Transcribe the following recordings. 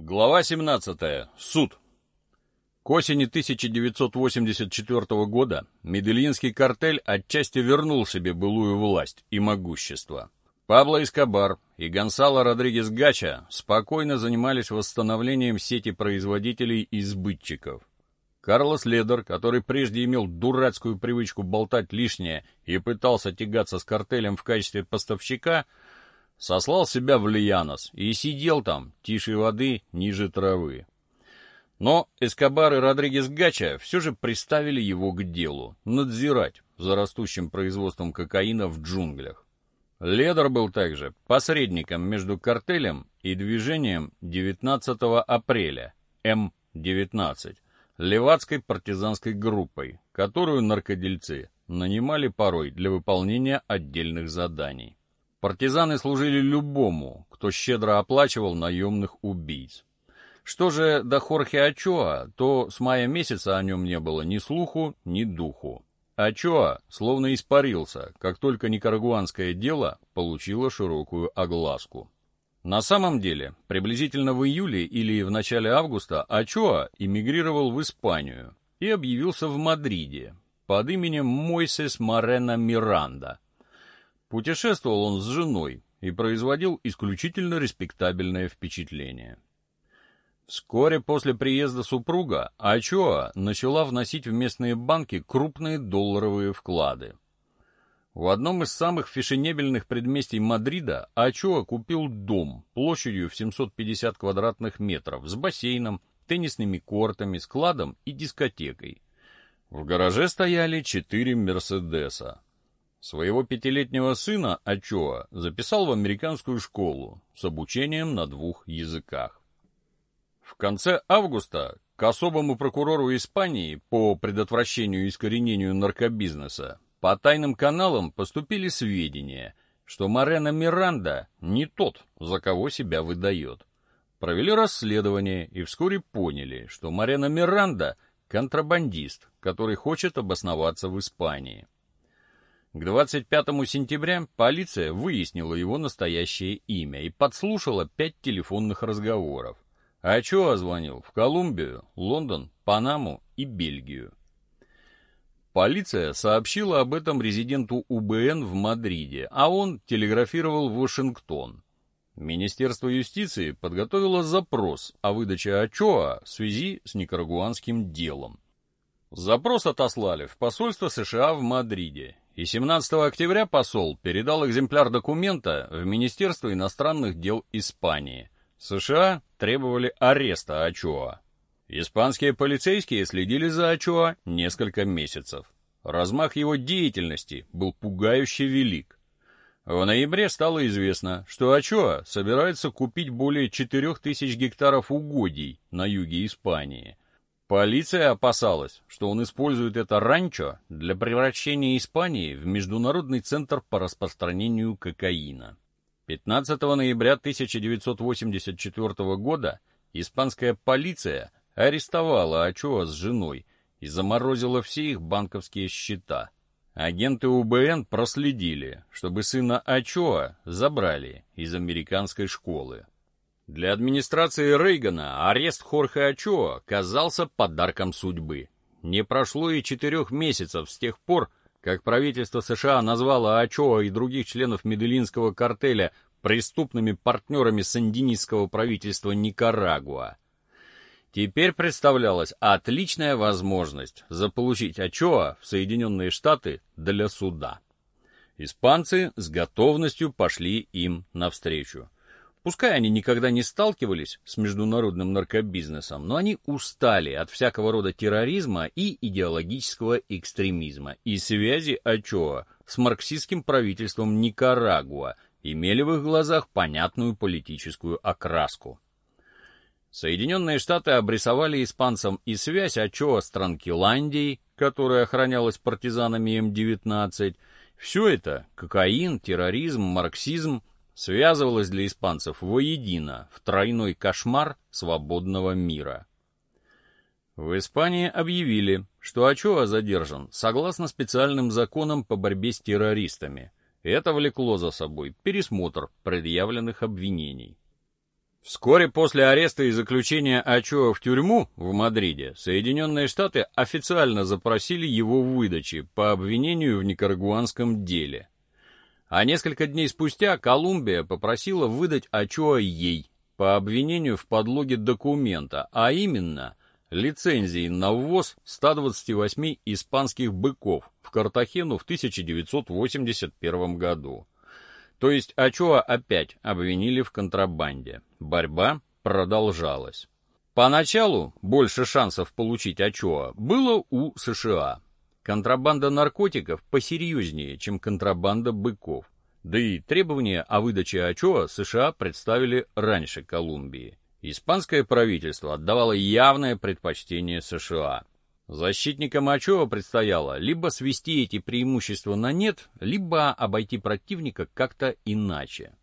Глава 17. Суд. К осени 1984 года Медельинский картель отчасти вернул себе былую власть и могущество. Пабло Эскобар и Гонсало Родригес Гача спокойно занимались восстановлением сети производителей и сбытчиков. Карлос Ледер, который прежде имел дурацкую привычку болтать лишнее и пытался тягаться с картелем в качестве поставщика, сослал себя в Лиянос и сидел там, тише воды, ниже травы. Но Эскобар и Родригес Гача все же приставили его к делу, надзирать за растущим производством кокаина в джунглях. Ледер был также посредником между картелем и движением 19 апреля, М-19, левацкой партизанской группой, которую наркодельцы нанимали порой для выполнения отдельных заданий. Партизаны служили любому, кто щедро оплачивал наемных убийц. Что же до Хорхе Ачоа, то с мая месяца о нем не было ни слуху, ни духу. Ачоа словно испарился, как только никарагуанское дело получило широкую огласку. На самом деле, приблизительно в июле или в начале августа Ачоа эмигрировал в Испанию и объявился в Мадриде под именем Мойсес Морено Миранда. Путешествовал он с женой и производил исключительно респектабельное впечатление. Вскоре после приезда супруга Ачоа начала вносить в местные банки крупные долларовые вклады. В одном из самых фешенебельных предместий Мадрида Ачоа купил дом площадью в 750 квадратных метров с бассейном, теннисными кортами, складом и дискотекой. В гараже стояли четыре «Мерседеса». Своего пятилетнего сына Ачоа записал в американскую школу с обучением на двух языках. В конце августа к особому прокурору Испании по предотвращению и искоренению наркобизнеса по тайным каналам поступили сведения, что Морено Миранда не тот, за кого себя выдает. Провели расследование и вскоре поняли, что Морено Миранда — контрабандист, который хочет обосноваться в Испании. К 25 сентября полиция выяснила его настоящее имя и подслушала пять телефонных разговоров. А чё звонил? В Колумбию, Лондон, Панаму и Бельгию. Полиция сообщила об этом резиденту УБН в Мадриде, а он телеграфировал в Вашингтон. Министерство юстиции подготовило запрос о выдаче Ачоа в связи с никарагуанским делом. Запрос отослали в посольство США в Мадриде, и 17 октября посол передал экземпляр документа в Министерство иностранных дел Испании – США требовали ареста Ачоа. Испанские полицейские следили за Ачоа несколько месяцев. Размах его деятельности был пугающе велик. В ноябре стало известно, что Ачоа собирается купить более 4000 гектаров угодий на юге Испании. Полиция опасалась, что он использует это ранчо для превращения Испании в международный центр по распространению кокаина. 15 ноября 1984 года испанская полиция арестовала Ачоа с женой и заморозила все их банковские счета. Агенты УБН проследили, чтобы сына Ачоа забрали из американской школы. Для администрации Рейгана арест Хорхе Ачоа казался подарком судьбы. Не прошло и четырех месяцев с тех пор, как правительство США назвало Ачоа и других членов Медellинского картеля преступными партнерами сандинистского правительства Никарагуа. Теперь представлялась отличная возможность заполучить Ачоа в Соединенные Штаты для суда. Испанцы с готовностью пошли им навстречу. Пускай они никогда не сталкивались с международным наркобизнесом, но они устали от всякого рода терроризма и идеологического экстремизма и связи Ачоа с марксистским правительством Никарагуа, имели в их глазах понятную политическую окраску. Соединенные Штаты обрисовали испанцам и связь Ачоа с Транкиландией, которая охранялась партизанами М-19. Все это — кокаин, терроризм, марксизм связывалось для испанцев воедино в тройной кошмар свободного мира. В Испании объявили, что Ачоа задержан согласно специальным законам по борьбе с террористами. Это влекло за собой пересмотр предъявленных обвинений. Вскоре после ареста и заключения Ачоа в тюрьму в Мадриде Соединенные Штаты официально запросили его выдачи по обвинению в никарагуанском деле. А несколько дней спустя Колумбия попросила выдать Ачоа ей по обвинению в подлоге документа, а именно лицензии на ввоз 128 испанских быков в Картахену в 1981 году. То есть Ачоа опять обвинили в контрабанде. Борьба продолжалась. Поначалу больше шансов получить Ачоа было у США. Контрабанда наркотиков посерьезнее, чем контрабанда быков. Да и требования о выдаче Ачоа США представили раньше Колумбии. Испанское правительство отдавало явное предпочтение США. Защитникам Ачова предстояло либо свести эти преимущества на нет, либо обойти противника как-то иначе.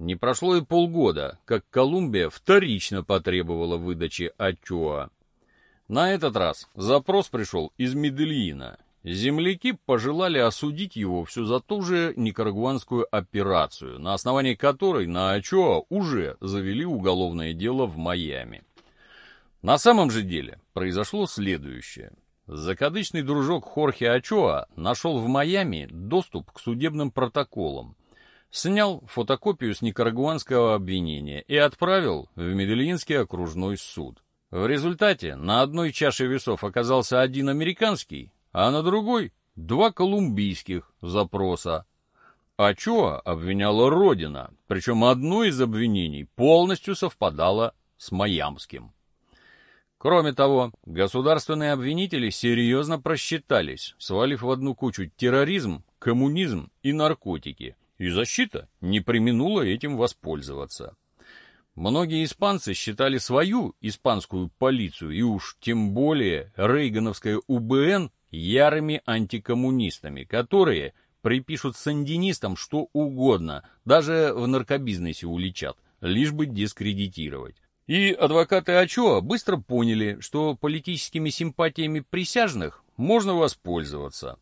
Не прошло и полгода, как Колумбия вторично потребовала выдачи Ачоа. На этот раз запрос пришел из Медельина. Земляки пожелали осудить его все за ту же никарагуанскую операцию, на основании которой на Ачоа уже завели уголовное дело в Майами. На самом же деле произошло следующее. Закадычный дружок Хорхе Ачоа нашел в Майами доступ к судебным протоколам, снял фотокопию с никарагуанского обвинения и отправил в Медельинский окружной суд. В результате на одной чаше весов оказался один американский, а на другой — два колумбийских запроса. Ачоа обвиняла Родина, причем одно из обвинений полностью совпадало с майамским. Кроме того, государственные обвинители серьезно просчитались, свалив в одну кучу терроризм, коммунизм и наркотики, и защита не применула этим воспользоваться. Многие испанцы считали свою испанскую полицию и уж тем более рейгановское УБН ярыми антикоммунистами, которые припишут сандинистам что угодно, даже в наркобизнесе уличат, лишь бы дискредитировать. И адвокаты Ачоа быстро поняли, что политическими симпатиями присяжных можно воспользоваться.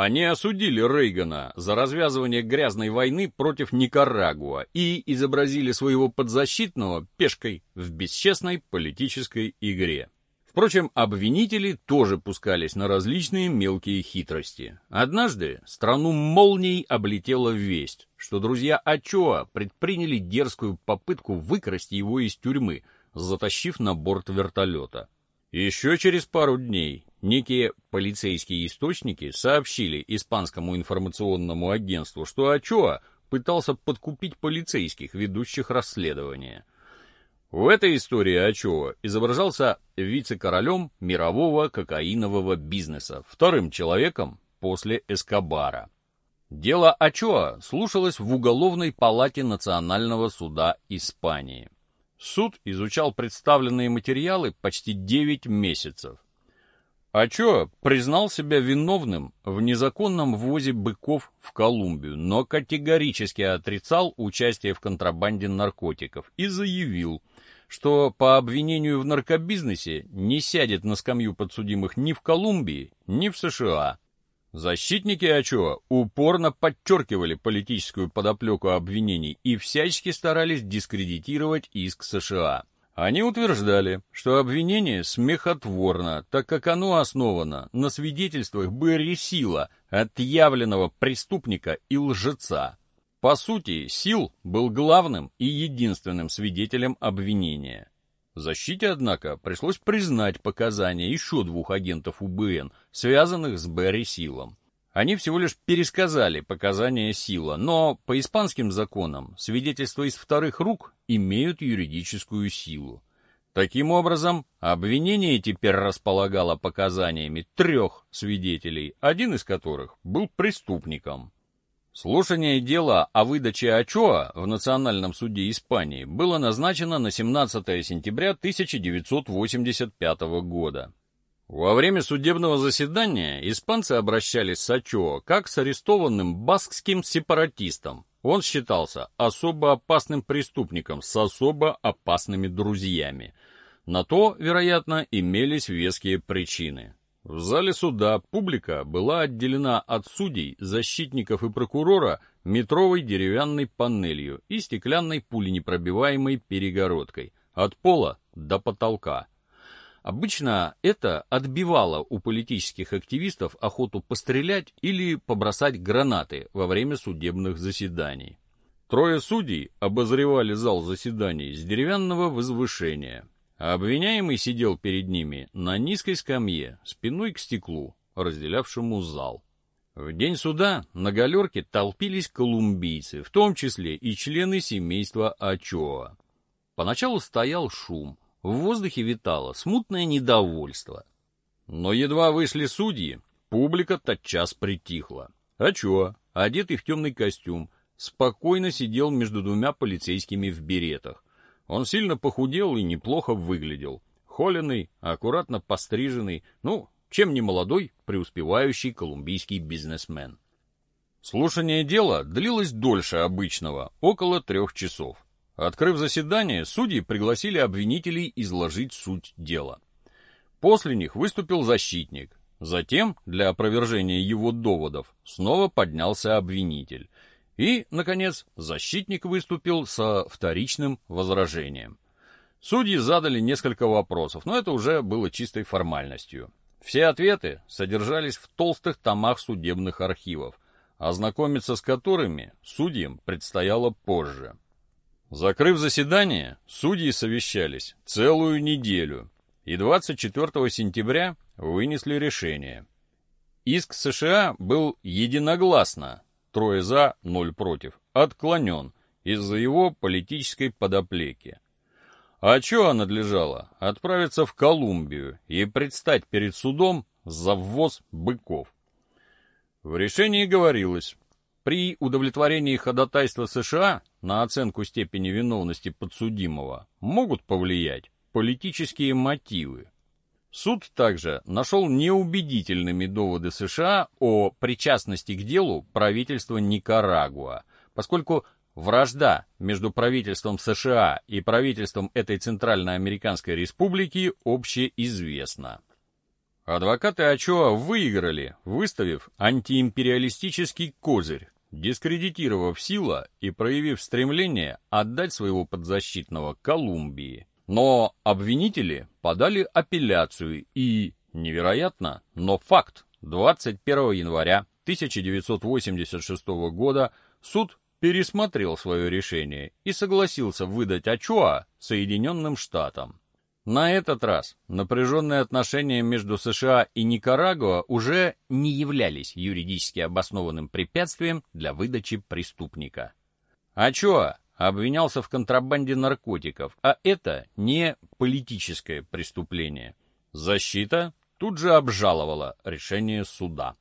Они осудили Рейгана за развязывание грязной войны против Никарагуа и изобразили своего подзащитного пешкой в бесчестной политической игре. Впрочем, обвинители тоже пускались на различные мелкие хитрости. Однажды страну молнией облетела весть, что друзья Ачоа предприняли дерзкую попытку выкрасть его из тюрьмы, затащив на борт вертолета. Еще через пару дней некие полицейские источники сообщили испанскому информационному агентству, что Ачоа пытался подкупить полицейских, ведущих расследование. В этой истории Ачова изображался вице-королем мирового кокаинового бизнеса, вторым человеком после Эскобара. Дело Ачоа слушалось в уголовной палате Национального суда Испании. Суд изучал представленные материалы почти 9 месяцев. Ачоа признал себя виновным в незаконном ввозе быков в Колумбию, но категорически отрицал участие в контрабанде наркотиков и заявил, что по обвинению в наркобизнесе не сядет на скамью подсудимых ни в Колумбии, ни в США. Защитники Ачоа упорно подчеркивали политическую подоплеку обвинений и всячески старались дискредитировать иск США. Они утверждали, что обвинение смехотворно, так как оно основано на свидетельствах Берри Сила, отъявленного преступника и лжеца. По сути, Сил был главным и единственным свидетелем обвинения. Защите, однако, пришлось признать показания еще двух агентов УБН, связанных с Берри Силом. Они всего лишь пересказали показания Сила, но по испанским законам свидетельства из вторых рук имеют юридическую силу. Таким образом, обвинение теперь располагало показаниями трех свидетелей, один из которых был преступником. Слушание дела о выдаче Ачоа в Национальном суде Испании было назначено на 17 сентября 1985 года. Во время судебного заседания испанцы обращались с Ачоа как с арестованным баскским сепаратистом. Он считался особо опасным преступником с особо опасными друзьями. На то, вероятно, имелись веские причины. В зале суда публика была отделена от судей, защитников и прокурора метровой деревянной панелью и стеклянной пуленепробиваемой перегородкой от пола до потолка. Обычно это отбивало у политических активистов охоту пострелять или побросать гранаты во время судебных заседаний. Трое судей обозревали зал заседаний с деревянного возвышения, обвиняемый сидел перед ними на низкой скамье, спиной к стеклу, разделявшему зал. В день суда на галерке толпились колумбийцы, в том числе и члены семейства Ачоа. Поначалу стоял шум, в воздухе витало смутное недовольство. Но едва вышли судьи, публика тотчас притихла. Ачоа, одетый в темный костюм, спокойно сидел между двумя полицейскими в беретах. Он сильно похудел и неплохо выглядел. Холеный, аккуратно постриженный, ну, чем не молодой, преуспевающий колумбийский бизнесмен. Слушание дела длилось дольше обычного, около трех часов. Открыв заседание, судьи пригласили обвинителей изложить суть дела. После них выступил защитник. Затем, для опровержения его доводов, снова поднялся обвинитель. И, наконец, защитник выступил со вторичным возражением. Судьи задали несколько вопросов, но это уже было чистой формальностью. Все ответы содержались в толстых томах судебных архивов, ознакомиться с которыми судьям предстояло позже. Закрыв заседание, судьи совещались целую неделю и 24 сентября вынесли решение. Иск США был единогласно, трое за, ноль против, отклонен из-за его политической подоплеки. А чего надлежало? Отправиться в Колумбию и предстать перед судом за ввоз быков. В решении говорилось, при удовлетворении ходатайства США на оценку степени виновности подсудимого могут повлиять политические мотивы. Суд также нашел неубедительными доводы США о причастности к делу правительства Никарагуа, поскольку Вражда между правительством США и правительством этой Центральноамериканской республики общеизвестна. Адвокаты Ачоа выиграли, выставив антиимпериалистический козырь, дискредитировав Сила и проявив стремление отдать своего подзащитного Колумбии. Но обвинители подали апелляцию и, невероятно, но факт, 21 января 1986 года суд пересмотрел свое решение и согласился выдать Ачуа Соединенным Штатам. На этот раз напряженные отношения между США и Никарагуа уже не являлись юридически обоснованным препятствием для выдачи преступника. Ачуа обвинялся в контрабанде наркотиков, а это не политическое преступление. Защита тут же обжаловала решение суда.